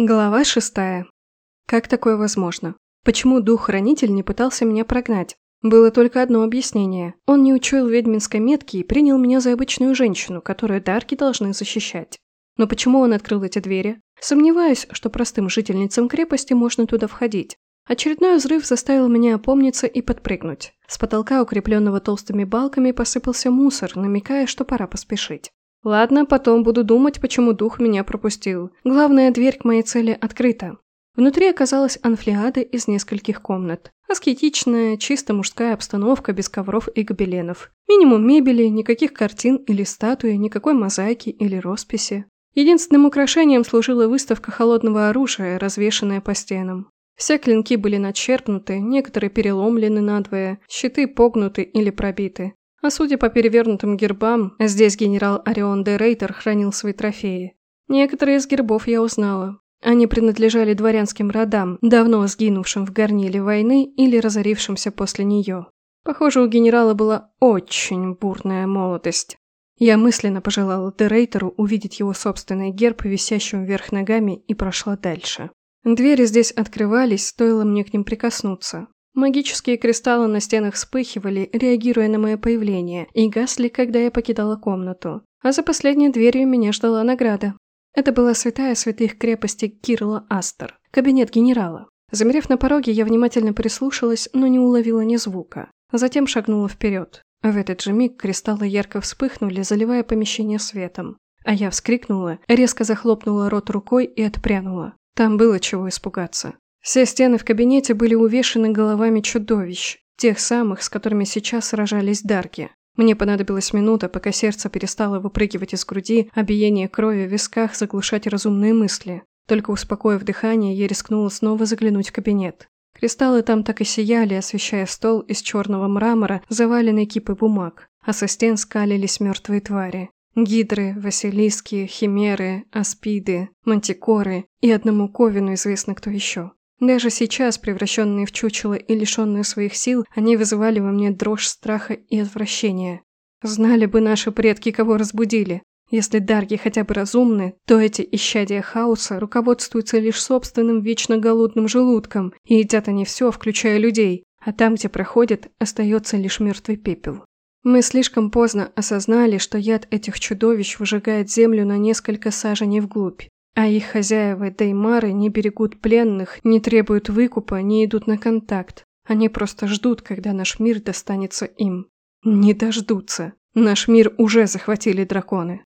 Глава шестая. Как такое возможно? Почему дух-хранитель не пытался меня прогнать? Было только одно объяснение. Он не учуял ведьминской метки и принял меня за обычную женщину, которую дарки должны защищать. Но почему он открыл эти двери? Сомневаюсь, что простым жительницам крепости можно туда входить. Очередной взрыв заставил меня опомниться и подпрыгнуть. С потолка, укрепленного толстыми балками, посыпался мусор, намекая, что пора поспешить. Ладно, потом буду думать, почему дух меня пропустил. Главная дверь к моей цели открыта. Внутри оказалась анфлиада из нескольких комнат. Аскетичная, чисто мужская обстановка без ковров и гобеленов. Минимум мебели, никаких картин или статуи, никакой мозаики или росписи. Единственным украшением служила выставка холодного оружия, развешанная по стенам. Все клинки были начерпнуты, некоторые переломлены надвое, щиты погнуты или пробиты. А судя по перевернутым гербам, здесь генерал Орион де Рейтер хранил свои трофеи. Некоторые из гербов я узнала. Они принадлежали дворянским родам, давно сгинувшим в горниле войны или разорившимся после нее. Похоже, у генерала была очень бурная молодость. Я мысленно пожелала Дерейтеру увидеть его собственный герб, висящим вверх ногами, и прошла дальше. Двери здесь открывались, стоило мне к ним прикоснуться. Магические кристаллы на стенах вспыхивали, реагируя на мое появление, и гасли, когда я покидала комнату. А за последней дверью меня ждала награда. Это была святая святых крепости Кирла Астер, кабинет генерала. Замерев на пороге, я внимательно прислушалась, но не уловила ни звука. Затем шагнула вперед. В этот же миг кристаллы ярко вспыхнули, заливая помещение светом. А я вскрикнула, резко захлопнула рот рукой и отпрянула. Там было чего испугаться. Все стены в кабинете были увешаны головами чудовищ, тех самых, с которыми сейчас сражались Дарки. Мне понадобилась минута, пока сердце перестало выпрыгивать из груди, а биение крови в висках заглушать разумные мысли. Только успокоив дыхание, я рискнула снова заглянуть в кабинет. Кристаллы там так и сияли, освещая стол из черного мрамора, заваленный кипой бумаг, а со стен скалились мертвые твари. Гидры, василиски, химеры, аспиды, мантикоры и одному Ковину известно кто еще. Даже сейчас, превращенные в чучело и лишенные своих сил, они вызывали во мне дрожь страха и отвращения. Знали бы наши предки, кого разбудили. Если дарги хотя бы разумны, то эти исчадия хаоса руководствуются лишь собственным вечно голодным желудком, и едят они все, включая людей, а там, где проходят, остается лишь мертвый пепел. Мы слишком поздно осознали, что яд этих чудовищ выжигает землю на несколько саженей вглубь. А их хозяева Деймары не берегут пленных, не требуют выкупа, не идут на контакт. Они просто ждут, когда наш мир достанется им. Не дождутся. Наш мир уже захватили драконы.